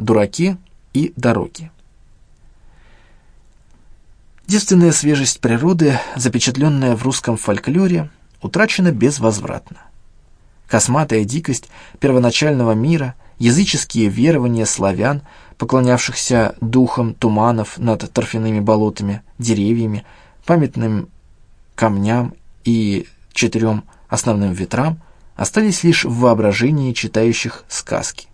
дураки и дороги. Девственная свежесть природы, запечатленная в русском фольклоре, утрачена безвозвратно. Косматая дикость первоначального мира, языческие верования славян, поклонявшихся духам туманов над торфяными болотами, деревьями, памятным камням и четырем основным ветрам, остались лишь в воображении читающих сказки.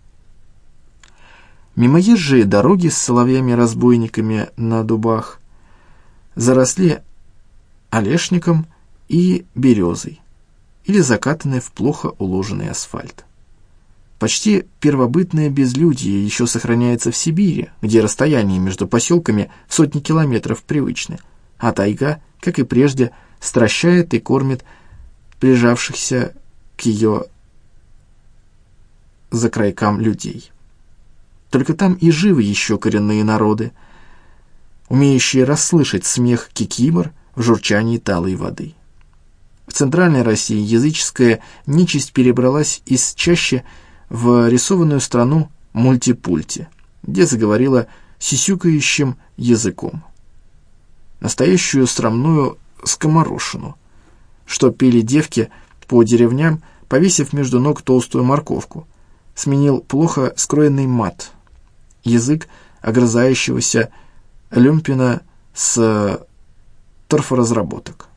Мимоезжие дороги с соловьями-разбойниками на дубах заросли олешником и березой или закатанный в плохо уложенный асфальт. Почти первобытное безлюдие еще сохраняется в Сибири, где расстояние между поселками сотни километров привычны, а тайга, как и прежде, стращает и кормит прижавшихся к ее закрайкам людей. Только там и живы еще коренные народы, умеющие расслышать смех кикимор в журчании талой воды. В Центральной России языческая нечисть перебралась из чаще в рисованную страну мультипульти, где заговорила сисюкающим языком. Настоящую срамную скоморошину, что пели девки по деревням, повесив между ног толстую морковку, сменил плохо скроенный мат, язык огрызающегося люмпина с торфоразработок.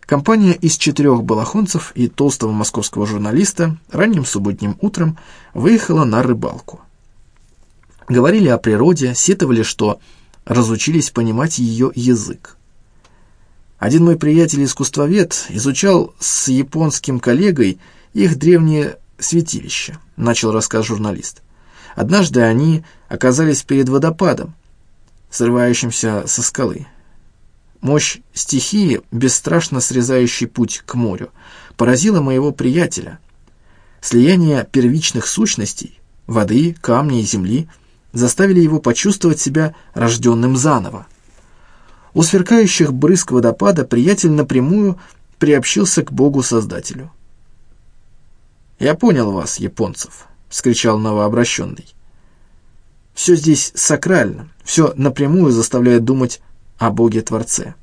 Компания из четырех балахонцев и толстого московского журналиста ранним субботним утром выехала на рыбалку. Говорили о природе, сетовали, что разучились понимать ее язык. Один мой приятель-искусствовед изучал с японским коллегой их древнее святилище, начал рассказ журналист. Однажды они оказались перед водопадом, срывающимся со скалы. Мощь стихии, бесстрашно срезающей путь к морю, поразила моего приятеля. Слияние первичных сущностей, воды, камня и земли, заставили его почувствовать себя рожденным заново. У сверкающих брызг водопада приятель напрямую приобщился к Богу-Создателю. «Я понял вас, японцев», — вскричал новообращенный. «Все здесь сакрально, все напрямую заставляет думать о Боге-творце».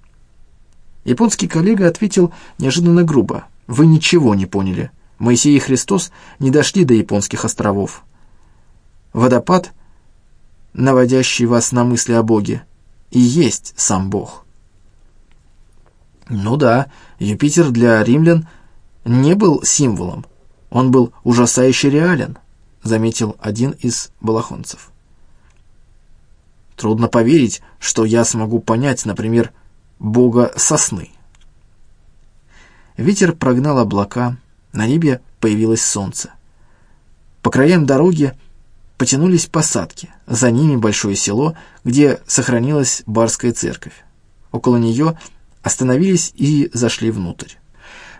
Японский коллега ответил неожиданно грубо. «Вы ничего не поняли. Моисей и Христос не дошли до японских островов. Водопад, наводящий вас на мысли о Боге, и есть сам Бог». Ну да, Юпитер для римлян не был символом, он был ужасающе реален, заметил один из балахонцев. Трудно поверить, что я смогу понять, например, бога сосны. Ветер прогнал облака, на небе появилось солнце. По краям дороги потянулись посадки, за ними большое село, где сохранилась барская церковь. Около нее остановились и зашли внутрь.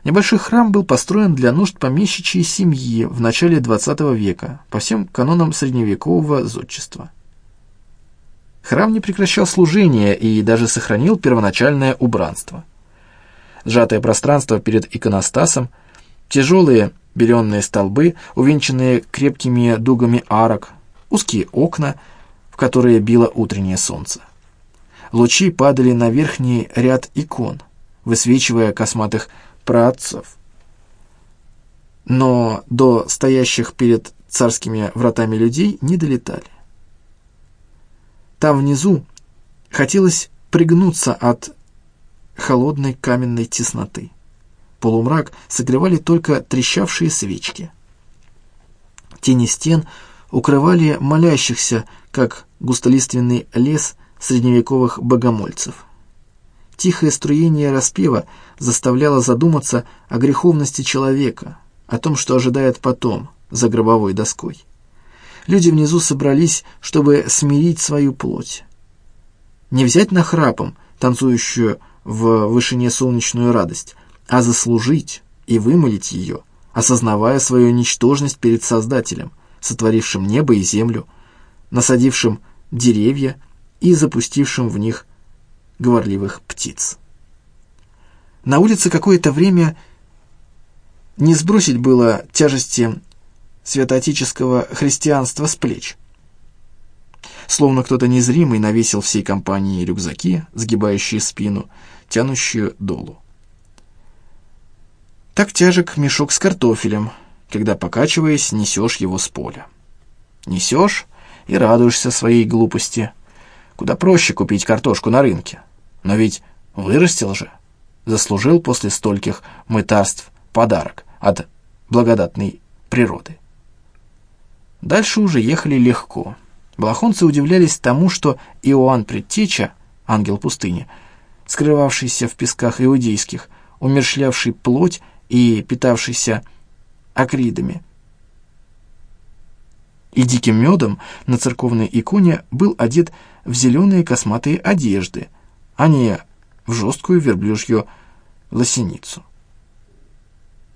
Небольшой храм был построен для нужд помещичьей семьи в начале XX века по всем канонам средневекового зодчества. Храм не прекращал служения и даже сохранил первоначальное убранство. Сжатое пространство перед иконостасом, тяжелые беленные столбы, увенчанные крепкими дугами арок, узкие окна, в которые било утреннее солнце. Лучи падали на верхний ряд икон, высвечивая косматых праотцов. Но до стоящих перед царскими вратами людей не долетали. Там внизу хотелось пригнуться от холодной каменной тесноты. Полумрак согревали только трещавшие свечки. Тени стен укрывали молящихся, как густолиственный лес средневековых богомольцев. Тихое струение распева заставляло задуматься о греховности человека, о том, что ожидает потом, за гробовой доской. Люди внизу собрались, чтобы смирить свою плоть. Не взять нахрапом, танцующую в вышине солнечную радость, а заслужить и вымолить ее, осознавая свою ничтожность перед Создателем, сотворившим небо и землю, насадившим деревья и запустившим в них говорливых птиц. На улице какое-то время не сбросить было тяжести святоотеческого христианства с плеч. Словно кто-то незримый навесил всей компании рюкзаки, сгибающие спину, тянущие долу. Так тяжек мешок с картофелем, когда, покачиваясь, несешь его с поля. Несешь и радуешься своей глупости. Куда проще купить картошку на рынке. Но ведь вырастил же. Заслужил после стольких мытарств подарок от благодатной природы. Дальше уже ехали легко. Балахонцы удивлялись тому, что Иоанн Предтеча, ангел пустыни, скрывавшийся в песках иудейских, умершлявший плоть и питавшийся акридами. И диким медом на церковной иконе был одет в зеленые косматые одежды, а не в жесткую верблюжью лосиницу.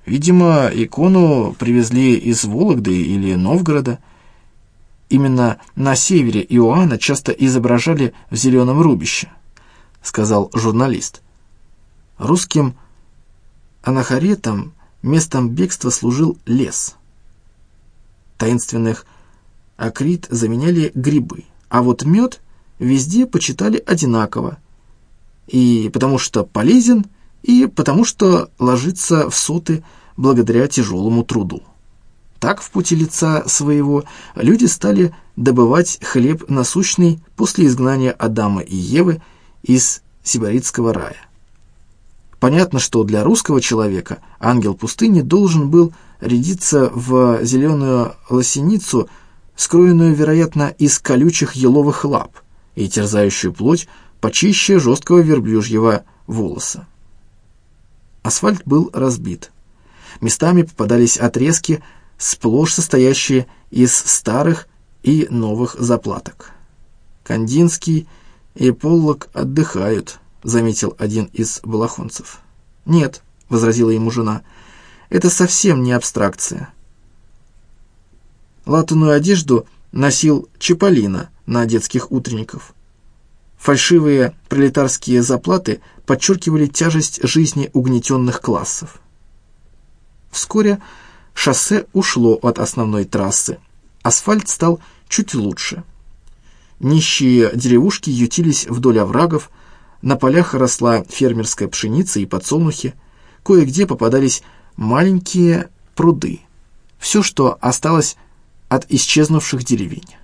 Видимо, икону привезли из Вологды или Новгорода. Именно на севере Иоанна часто изображали в зеленом рубище, сказал журналист. Русским анахаретом местом бегства служил лес. Таинственных акрит заменяли грибы, а вот мед везде почитали одинаково, и потому что полезен, и потому что ложится в соты благодаря тяжелому труду. Так в пути лица своего люди стали добывать хлеб насущный после изгнания Адама и Евы из сибаритского рая. Понятно, что для русского человека ангел пустыни должен был рядиться в зеленую лосиницу, скроенную, вероятно, из колючих еловых лап и терзающую плоть почище жесткого верблюжьего волоса. Асфальт был разбит. Местами попадались отрезки, сплошь состоящие из старых и новых заплаток. Кандинский и Поллок отдыхают, заметил один из балахонцев. «Нет», — возразила ему жена, — «это совсем не абстракция». Латаную одежду носил Чаполина на детских утренников. Фальшивые пролетарские заплаты подчеркивали тяжесть жизни угнетенных классов. Вскоре шоссе ушло от основной трассы. Асфальт стал чуть лучше. Нищие деревушки ютились вдоль оврагов, на полях росла фермерская пшеница и подсолнухи, кое-где попадались маленькие пруды. Все, что осталось от исчезнувших деревень.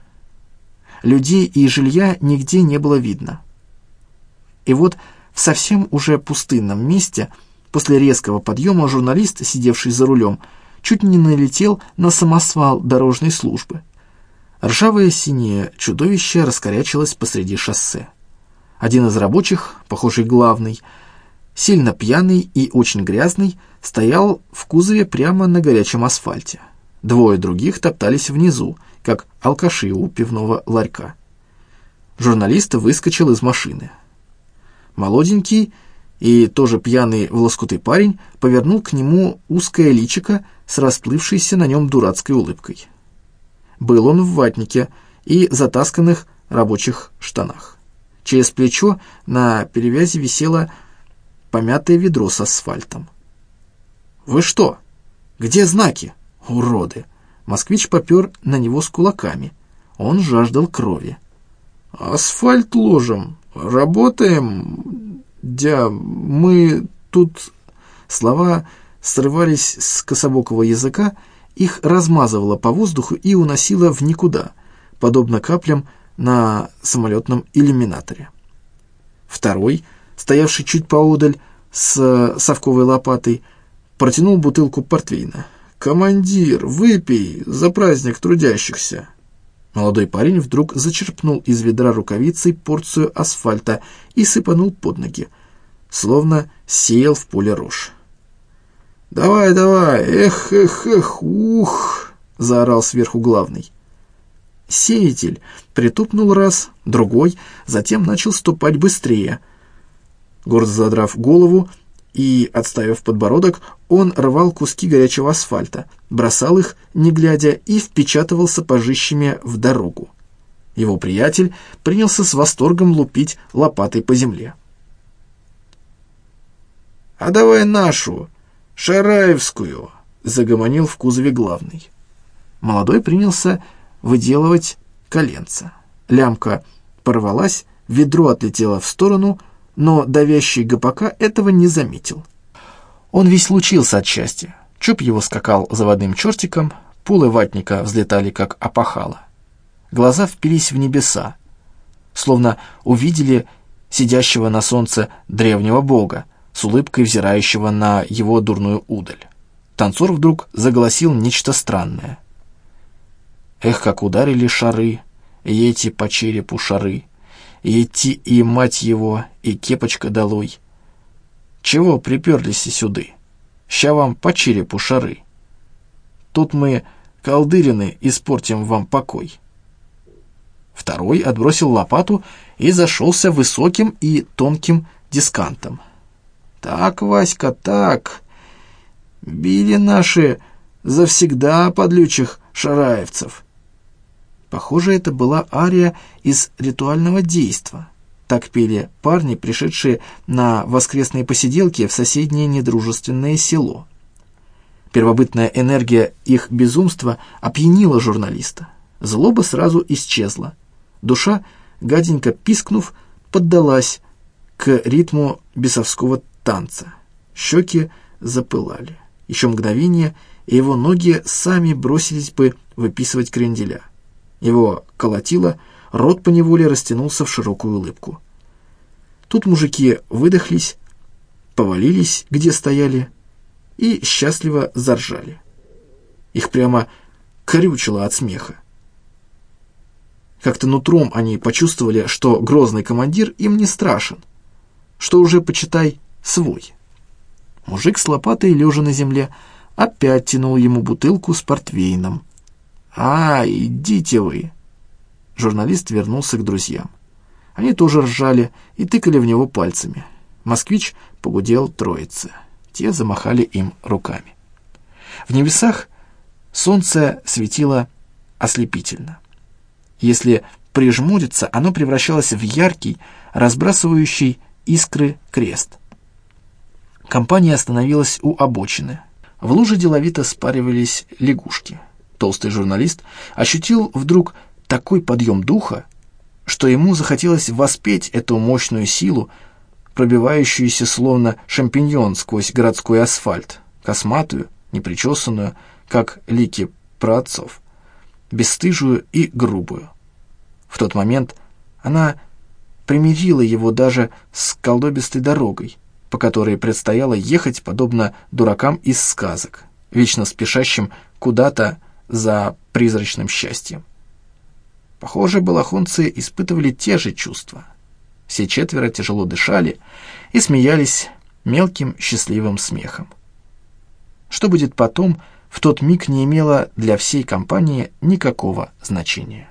Людей и жилья нигде не было видно. И вот в совсем уже пустынном месте, после резкого подъема, журналист, сидевший за рулем, чуть не налетел на самосвал дорожной службы. Ржавое синее чудовище раскорячилось посреди шоссе. Один из рабочих, похожий главный, сильно пьяный и очень грязный, стоял в кузове прямо на горячем асфальте. Двое других топтались внизу, как алкаши у пивного ларька. Журналист выскочил из машины. Молоденький и тоже пьяный в лоскуты парень повернул к нему узкое личико с расплывшейся на нем дурацкой улыбкой. Был он в ватнике и затасканных рабочих штанах. Через плечо на перевязи висело помятое ведро с асфальтом. «Вы что? Где знаки, уроды?» Москвич попер на него с кулаками. Он жаждал крови. «Асфальт ложим. Работаем. Дя, мы тут...» Слова срывались с кособокого языка, их размазывало по воздуху и уносило в никуда, подобно каплям, на самолетном иллюминаторе. Второй, стоявший чуть поодаль с совковой лопатой, протянул бутылку портвейна. «Командир, выпей за праздник трудящихся!» Молодой парень вдруг зачерпнул из ведра рукавицей порцию асфальта и сыпанул под ноги, словно сеял в поле рожь. «Давай, давай! Эх, эх, эх, ух!» — заорал сверху главный. Сеятель притупнул раз, другой, затем начал ступать быстрее. Гордо задрав голову и отставив подбородок, он рвал куски горячего асфальта, бросал их, не глядя, и впечатывал сапожищами в дорогу. Его приятель принялся с восторгом лупить лопатой по земле. «А давай нашу, Шараевскую!» — загомонил в кузове главный. Молодой принялся выделывать коленца. Лямка порвалась, ведро отлетело в сторону, но давящий ГПК этого не заметил. Он весь лучился от счастья. Чуб его скакал заводным чертиком, пулы ватника взлетали, как опахало. Глаза впились в небеса, словно увидели сидящего на солнце древнего бога, с улыбкой взирающего на его дурную удаль. Танцор вдруг заголосил нечто странное. Эх, как ударили шары, и эти по черепу шары, и эти и мать его, и кепочка долой. Чего приперлись и сюды? Ща вам по черепу шары. Тут мы, колдырины, испортим вам покой. Второй отбросил лопату и зашелся высоким и тонким дискантом. «Так, Васька, так. Били наши завсегда подлючих шараевцев. Похоже, это была ария из ритуального действа. Так пели парни, пришедшие на воскресные посиделки в соседнее недружественное село. Первобытная энергия их безумства опьянила журналиста. Злоба сразу исчезла. Душа, гаденько пискнув, поддалась к ритму бесовского танца. Щеки запылали. Еще мгновение, и его ноги сами бросились бы выписывать кренделя. Его колотило, рот поневоле растянулся в широкую улыбку. Тут мужики выдохлись, повалились, где стояли, и счастливо заржали. Их прямо крючило от смеха. Как-то нутром они почувствовали, что грозный командир им не страшен, что уже, почитай, свой. Мужик с лопатой, лежа на земле, опять тянул ему бутылку с портвейном. «А, идите вы!» Журналист вернулся к друзьям. Они тоже ржали и тыкали в него пальцами. Москвич погудел троице. Те замахали им руками. В небесах солнце светило ослепительно. Если прижмуриться, оно превращалось в яркий, разбрасывающий искры крест. Компания остановилась у обочины. В луже деловито спаривались лягушки — толстый журналист, ощутил вдруг такой подъем духа, что ему захотелось воспеть эту мощную силу, пробивающуюся словно шампиньон сквозь городской асфальт, косматую, непричесанную, как лики праотцов, бесстыжую и грубую. В тот момент она примирила его даже с колдобистой дорогой, по которой предстояло ехать, подобно дуракам из сказок, вечно спешащим куда-то за призрачным счастьем. Похоже, балахонцы испытывали те же чувства. Все четверо тяжело дышали и смеялись мелким счастливым смехом. Что будет потом, в тот миг не имело для всей компании никакого значения.